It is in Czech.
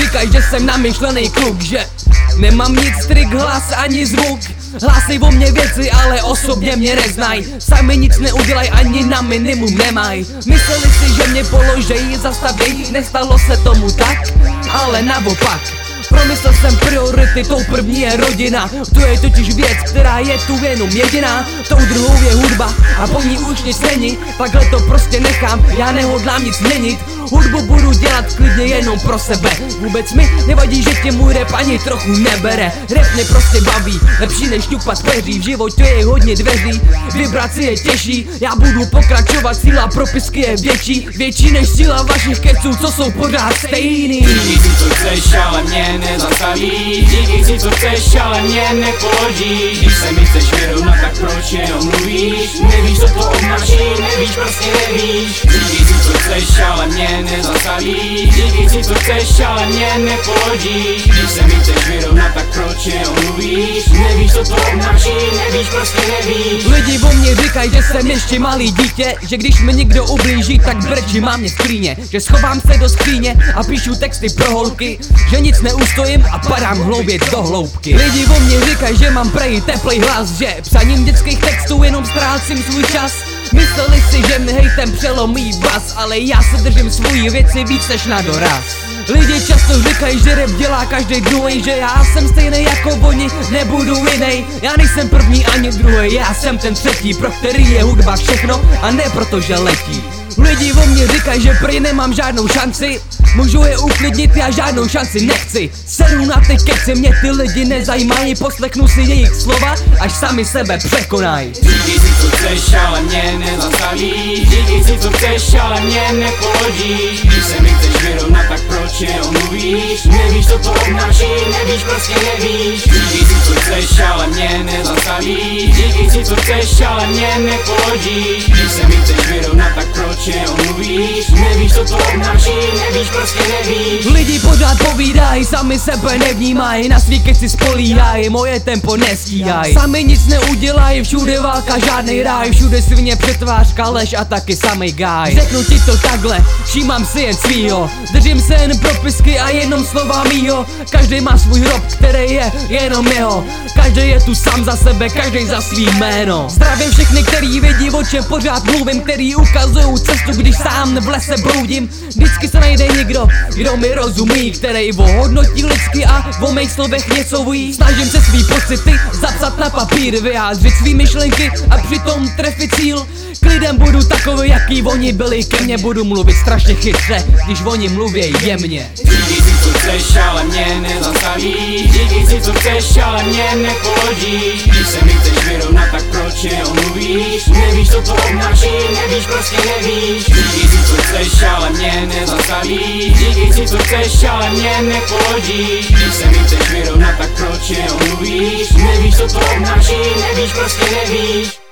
říkají, že jsem namyšlený kluk, že Nemám nic trik, hlas ani zvuk. Hlásej o mě věci, ale osobně mě neznaj. Sami nic neudělaj, ani na minimum nemaj. Mysleli si, že mě položejí, zastaví Nestalo se tomu tak, ale naopak. Promyslel jsem priority, tou první je rodina. To je totiž věc, která je tu jenom jediná. Tou druhou je hudba a po ní už nic není. Takhle to prostě nechám, já nehodlám nic měnit Hudbu budu dělat klidně jenom pro sebe. Vůbec mi nevadí, že tě můj rap ani trochu nebere. Rap mě prostě baví, lepší než šťupat peří V životě je hodně dveří, vibrace je těžší. Já budu pokračovat, síla propisky je větší. Větší než síla vašich keců, co jsou pořád stejný. Díky si co chceš, ale mě nezastavíš Díky si co chceš, ale mě nepoložíš Když se mi chceš vyrovnat, tak proč jenom mluvíš? Nevíš, co to obnáší, nevíš, prostě nevíš mě nezastavíš Díky si co chceš, ale mě nepoložíš Když se mi chceš vyrovnat, tak proč jenom mluvíš Nevíš, co to obnáší, nevíš, prostě nevíš. Lidi o mě říkají, že jsem ještě malý dítě Že když mi někdo ublíží, tak brečí mám mě sklíně Že schovám se do skříně a píšu texty pro holky Že nic neustojím a padám hloubět do hloubky. Lidi o mě říkají, že mám prej teplý hlas Že psaním dětských textů jenom ztrácím svůj čas Mysleli si, že mi hejtem přelomí bas Ale já se držím svůj věci víc než na doraz. Lidi často říkají, že rap dělá každý druhý Že já jsem stejný jako oni, nebudu jiný. Já nejsem první ani druhý, já jsem ten třetí Pro který je hudba všechno a ne proto, že letí Lidi o mě říkají, že prý nemám žádnou šanci. Můžu je uklidnit, já žádnou šanci nechci. Seru na ty keci, mě ty lidi nezajímají. Poslechnu si jejich slova, až sami sebe překonají. Díky si co chceš, ale mě nezastavíš Díky si co chceš, ale mě nepoložíš Když se mi chceš vyrovnat, tak proč jenom mluvíš? Nevíš, co to obnáší, nevíš, prostě nevíš. Díky si co chceš, ale mě nezastavíš Díky si co chceš, ale mě nepoložíš Když se mi chceš vyrovnat, co nevíš, prostě nevíš Lidi pořád povídají, sami sebe nevnímají Na svý keci spolíhají, moje tempo nestíhají Sami nic neudělají, všude válka, žádnej ráj Všude svině přetvářka, lež a taky samej gáj. Řeknu ti to takhle, všímám si jen svýho. Držím se jen propisky a jenom slova mýho. Každý má svůj hrob, který je jenom jeho. Každý je tu sám za sebe, každý za svý jméno. Zdravím všechny, který vědí, o čem pořád mluvím Který ukazují cestu, když sám v lese bloudím. Vždycky se najde někdo, kdo mi rozumí Který ohodnotí lidsky a o mých slovech něco ví. Snažím se svý pocity zapsat na papír Vyjádřit svý myšlenky a přitom trefit cíl. K lidem budu takový, jaký oni byli Ke mně budu mluvit strašně chytře, když oni mluví jemně. Díky si co chceš, ale mě nezastavíš Díky si co chceš, ale mě nepoložíš Když se mi chceš tak proč jenom mluvíš Nevíš, co to obnáší, nevíš, prostě nevíš. Díky si co chceš, ale mě nezastavíš. Díky si co chceš, ale mě nepoložíš. Když se mi chceš vyrovnat, tak proč jenom mluvíš Nevíš, co to obnáší, nevíš, prostě nevíš